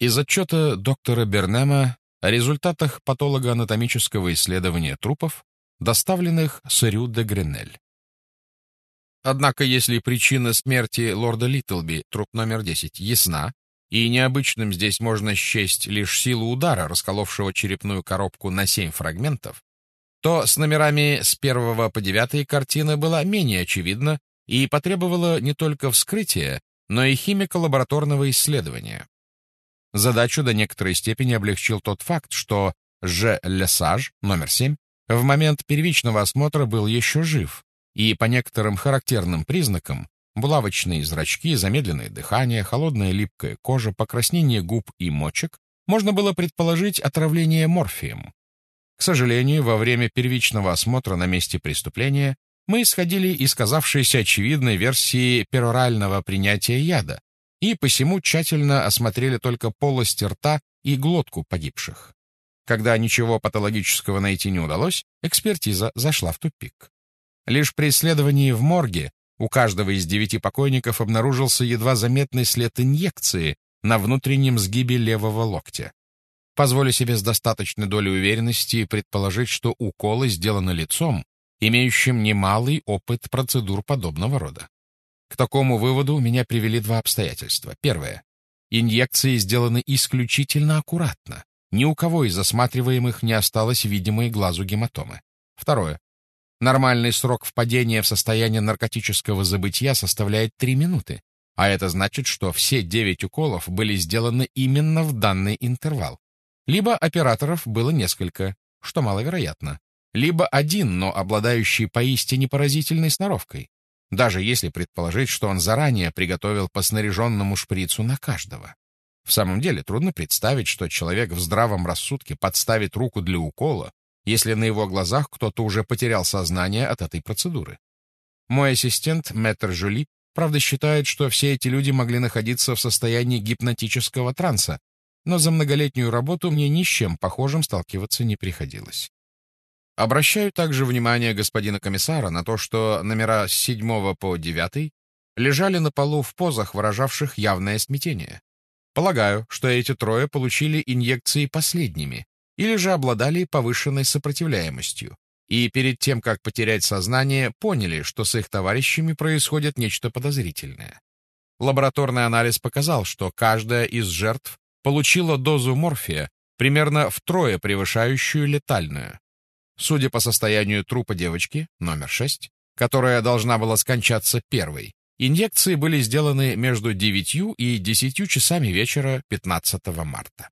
Из отчета доктора Бернема о результатах патологоанатомического исследования трупов, доставленных с Рю де Гренель. Однако, если причина смерти лорда Литтлби, труп номер 10, ясна, и необычным здесь можно счесть лишь силу удара, расколовшего черепную коробку на семь фрагментов, то с номерами с первого по девятый картина была менее очевидна и потребовала не только вскрытия, но и химико-лабораторного исследования. Задачу до некоторой степени облегчил тот факт, что Ж. Лесаж, номер 7, в момент первичного осмотра был еще жив, и по некоторым характерным признакам булавочные зрачки, замедленное дыхание, холодная липкая кожа, покраснение губ и мочек можно было предположить отравление морфием. К сожалению, во время первичного осмотра на месте преступления мы исходили из казавшейся очевидной версии перорального принятия яда, и посему тщательно осмотрели только полость рта и глотку погибших. Когда ничего патологического найти не удалось, экспертиза зашла в тупик. Лишь при исследовании в морге у каждого из девяти покойников обнаружился едва заметный след инъекции на внутреннем сгибе левого локтя. Позволю себе с достаточной долей уверенности предположить, что уколы сделаны лицом, имеющим немалый опыт процедур подобного рода. К такому выводу меня привели два обстоятельства. Первое. Инъекции сделаны исключительно аккуратно. Ни у кого из осматриваемых не осталось видимой глазу гематомы. Второе. Нормальный срок впадения в состояние наркотического забытия составляет 3 минуты, а это значит, что все 9 уколов были сделаны именно в данный интервал. Либо операторов было несколько, что маловероятно, либо один, но обладающий поистине поразительной сноровкой даже если предположить, что он заранее приготовил по снаряженному шприцу на каждого. В самом деле трудно представить, что человек в здравом рассудке подставит руку для укола, если на его глазах кто-то уже потерял сознание от этой процедуры. Мой ассистент, мэтр Жюли, правда считает, что все эти люди могли находиться в состоянии гипнотического транса, но за многолетнюю работу мне ни с чем похожим сталкиваться не приходилось. Обращаю также внимание господина комиссара на то, что номера с 7 по 9 лежали на полу в позах, выражавших явное смятение. Полагаю, что эти трое получили инъекции последними или же обладали повышенной сопротивляемостью, и перед тем, как потерять сознание, поняли, что с их товарищами происходит нечто подозрительное. Лабораторный анализ показал, что каждая из жертв получила дозу морфия, примерно втрое превышающую летальную. Судя по состоянию трупа девочки, номер 6, которая должна была скончаться первой, инъекции были сделаны между 9 и 10 часами вечера 15 марта.